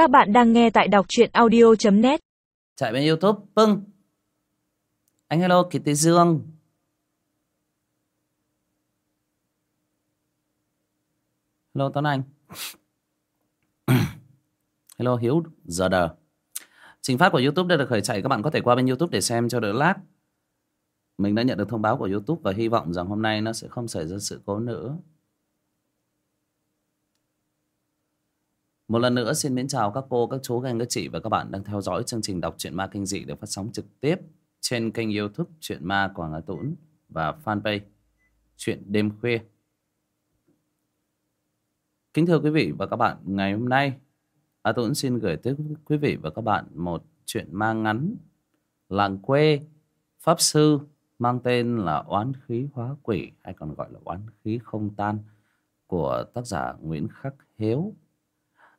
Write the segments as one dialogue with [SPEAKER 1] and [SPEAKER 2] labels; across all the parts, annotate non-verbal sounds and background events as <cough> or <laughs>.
[SPEAKER 1] Các bạn đang nghe tại đọc truyện audio.net
[SPEAKER 2] Chạy bên Youtube, Pưng. Anh hello, Kitty Dương. Hello, Tuấn Anh. <coughs> Hello, Hiếu, Giờ đờ. Trình phát của Youtube đã được khởi chạy, Các bạn có thể qua bên Youtube để xem cho đỡ lát Mình đã nhận được thông báo của Youtube Và hy vọng rằng hôm nay nó sẽ không xảy ra sự cố nữa. Một lần nữa xin mến chào các cô, các chú, các anh, các chị và các bạn đang theo dõi chương trình đọc truyện ma kinh dị được phát sóng trực tiếp trên kênh youtube Truyện Ma Quảng Hà Tũng và fanpage truyện Đêm Khuya. Kính thưa quý vị và các bạn, ngày hôm nay A Tũng xin gửi tới quý vị và các bạn một truyện ma ngắn Làng quê Pháp Sư mang tên là Oán Khí Hóa Quỷ hay còn gọi là Oán Khí Không Tan của tác giả Nguyễn Khắc Hiếu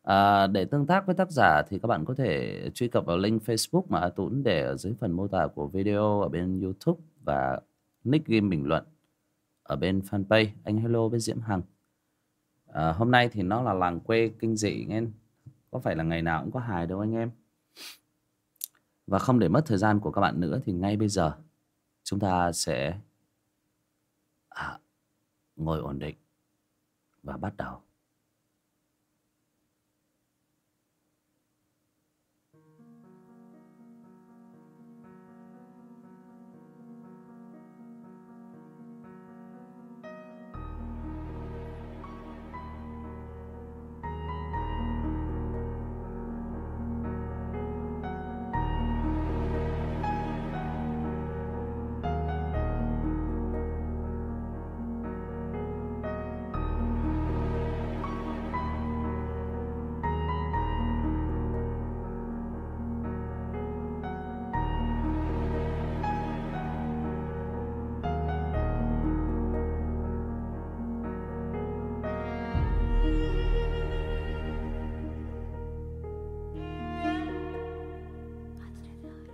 [SPEAKER 2] À, để tương tác với tác giả thì các bạn có thể truy cập vào link Facebook mà A Tũng để ở dưới phần mô tả của video ở bên YouTube và nick game bình luận ở bên fanpage anh hello với Diễm Hằng. À, hôm nay thì nó là làng quê kinh dị nghe có phải là ngày nào cũng có hài đâu anh em. Và không để mất thời gian của các bạn nữa thì ngay bây giờ chúng ta sẽ à, ngồi ổn định và bắt đầu.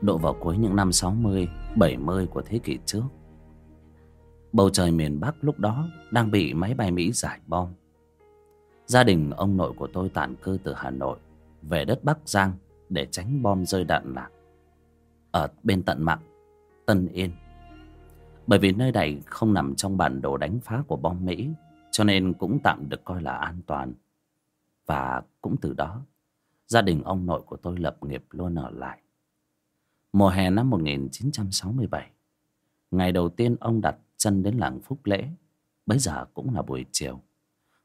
[SPEAKER 2] Độ vào cuối những năm 60, 70 của thế kỷ trước. Bầu trời miền Bắc lúc đó đang bị máy bay Mỹ giải bom. Gia đình ông nội của tôi tản cư từ Hà Nội về đất Bắc Giang để tránh bom rơi đạn lạc. Ở bên tận mạng Tân Yên. Bởi vì nơi này không nằm trong bản đồ đánh phá của bom Mỹ cho nên cũng tạm được coi là an toàn. Và cũng từ đó, gia đình ông nội của tôi lập nghiệp luôn ở lại. Mùa hè năm 1967 Ngày đầu tiên ông đặt chân đến làng Phúc Lễ. Bấy giờ cũng là buổi chiều.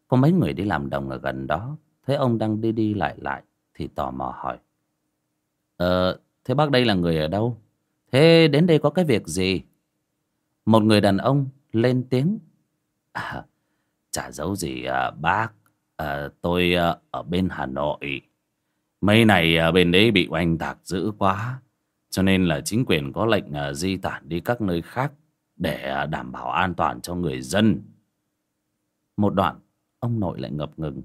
[SPEAKER 2] Có mấy người đi làm đồng ở gần đó. Thấy ông đang đi đi lại lại Thì tò mò hỏi. Ờ, thế bác đây là người ở đâu? Thế đến đây có cái việc gì? Một người đàn ông lên tiếng. À, Chả giấu gì à, bác. À, Tôi à, ở bên Hà Nội. Mấy này à, bên đấy bị oanh tạc dữ quá cho nên là chính quyền có lệnh à, di tản đi các nơi khác để à, đảm bảo an toàn cho người dân. Một đoạn, ông nội lại ngập ngừng.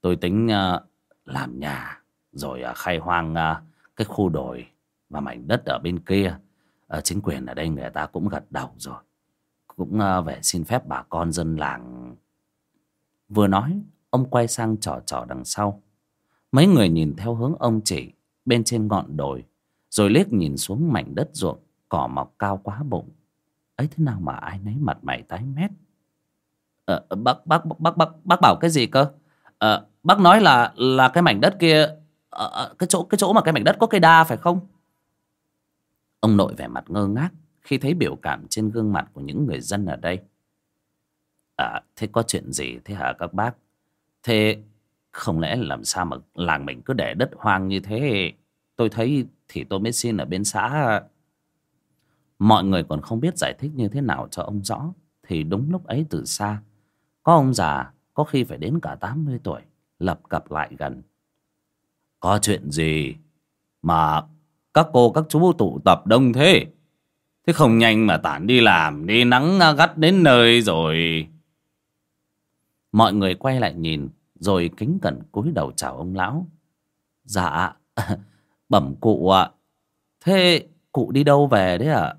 [SPEAKER 2] Tôi tính à, làm nhà rồi khai hoang cái khu đồi và mảnh đất ở bên kia. Chính quyền ở đây người ta cũng gật đầu rồi. Cũng về xin phép bà con dân làng. Vừa nói, ông quay sang trò trò đằng sau. Mấy người nhìn theo hướng ông chỉ bên trên ngọn đồi rồi liếc nhìn xuống mảnh đất ruộng cỏ mọc cao quá bụng. Ấy thế nào mà ai nấy mặt mày tái mét? Ờ, bác bác bác bác bác bảo cái gì cơ? Ờ, bác nói là là cái mảnh đất kia ờ, ờ, cái chỗ cái chỗ mà cái mảnh đất có cây đa phải không? Ông nội vẻ mặt ngơ ngác khi thấy biểu cảm trên gương mặt của những người dân ở đây. À thế có chuyện gì thế hả các bác? Thế không lẽ làm sao mà làng mình cứ để đất hoang như thế? Tôi thấy thì tôi mới xin ở bên xã. Mọi người còn không biết giải thích như thế nào cho ông rõ. Thì đúng lúc ấy từ xa, có ông già, có khi phải đến cả tám mươi tuổi, lập cập lại gần. Có chuyện gì mà các cô, các chú tụ tập đông thế? Thế không nhanh mà tản đi làm, đi nắng à, gắt đến nơi rồi. Mọi người quay lại nhìn, rồi kính cẩn cúi đầu chào ông lão. Dạ <laughs> Bẩm cụ ạ. Thế cụ đi đâu về đấy ạ?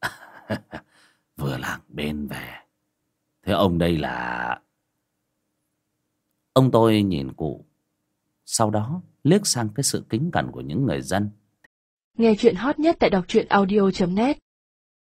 [SPEAKER 2] <laughs> Vừa làng bên về. Thế ông đây là... Ông tôi nhìn cụ. sau đó liếc sang cái sự kính cẩn của những người dân
[SPEAKER 3] Nghe chuyện hot nhất tại đọc truyện audio.net